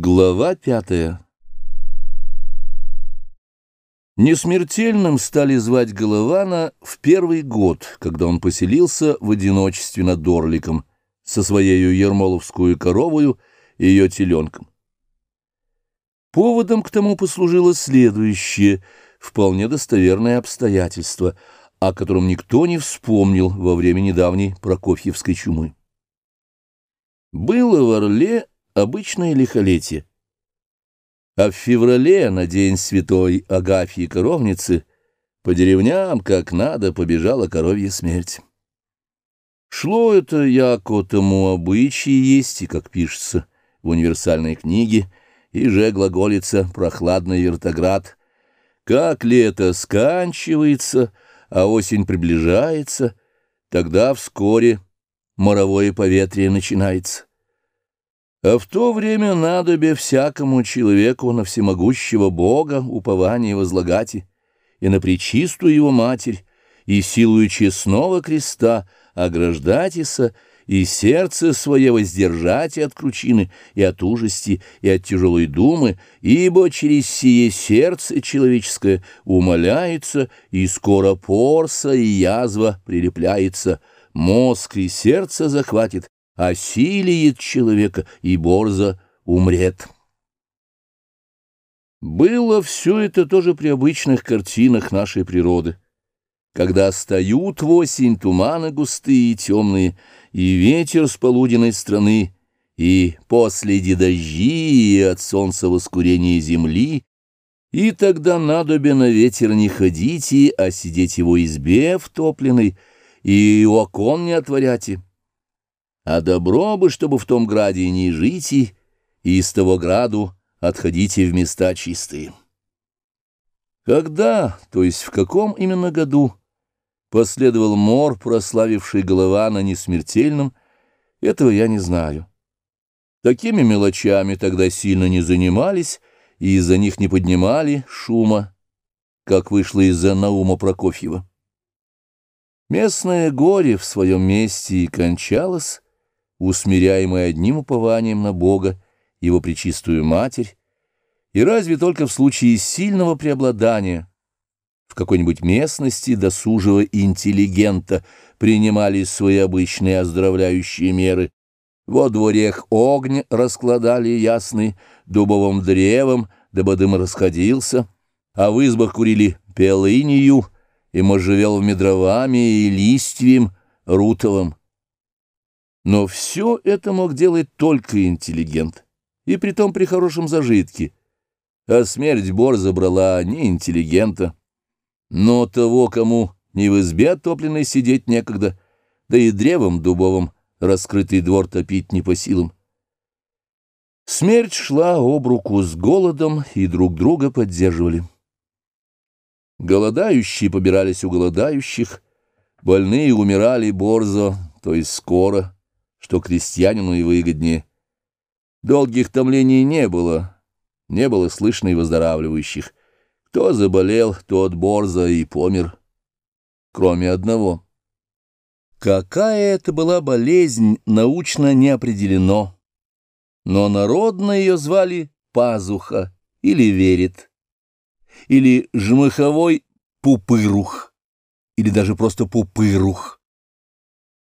Глава пятая Несмертельным стали звать Голована в первый год, когда он поселился в одиночестве над Орликом со своей ермоловскую коровою и ее теленком. Поводом к тому послужило следующее, вполне достоверное обстоятельство, о котором никто не вспомнил во время недавней Прокофьевской чумы. Было в Орле обычное лихолетие. А в феврале, на день святой Агафьи Коровницы, по деревням, как надо, побежала коровья смерть. Шло это яко тому обычаи есть, и, как пишется в универсальной книге, и же глаголится прохладный вертоград. Как лето сканчивается, а осень приближается, тогда вскоре моровое поветрие начинается. А в то время надобе всякому человеку на всемогущего Бога упование возлагать и на пречистую его Матерь, и силою честного креста ограждатися, и сердце свое воздержать от кручины, и от ужасти, и от тяжелой думы, ибо через сие сердце человеческое умоляется, и скоро порса и язва прилепляется, мозг и сердце захватит, осилиет человека, и борзо умрет. Было все это тоже при обычных картинах нашей природы, когда стают в осень туманы густые и темные, и ветер с полуденной страны, и последи дожди, и от солнца воскурения земли, и тогда надобе на ветер не ходите, а сидеть его избе втопленной, и окон не отворяйте а добро бы, чтобы в том граде не жить и из того граду отходите в места чистые. Когда, то есть в каком именно году, последовал мор, прославивший голова на несмертельном, этого я не знаю. Такими мелочами тогда сильно не занимались, и из-за них не поднимали шума, как вышло из-за Наума Прокофьева. Местное горе в своем месте и кончалось, усмиряемый одним упованием на Бога, его пречистую Матерь, и разве только в случае сильного преобладания в какой-нибудь местности досужего интеллигента принимались свои обычные оздоровляющие меры. Во дворех огонь раскладали ясный, дубовым древом, дабы дым расходился, а в избах курили пелынью, и можжевел в медровами и листвием рутовым. Но все это мог делать только интеллигент, и притом при хорошем зажитке. А смерть Бор забрала не интеллигента, но того, кому не в избе отопленной сидеть некогда, да и древом дубовым раскрытый двор топить не по силам. Смерть шла об руку с голодом и друг друга поддерживали. Голодающие побирались у голодающих, больные умирали борзо, то есть скоро, что крестьянину и выгоднее. Долгих томлений не было, не было слышно и выздоравливающих. Кто заболел, тот борзо и помер, кроме одного. Какая это была болезнь, научно не определено, но народно ее звали пазуха или верит, или жмыховой пупырух, или даже просто пупырух.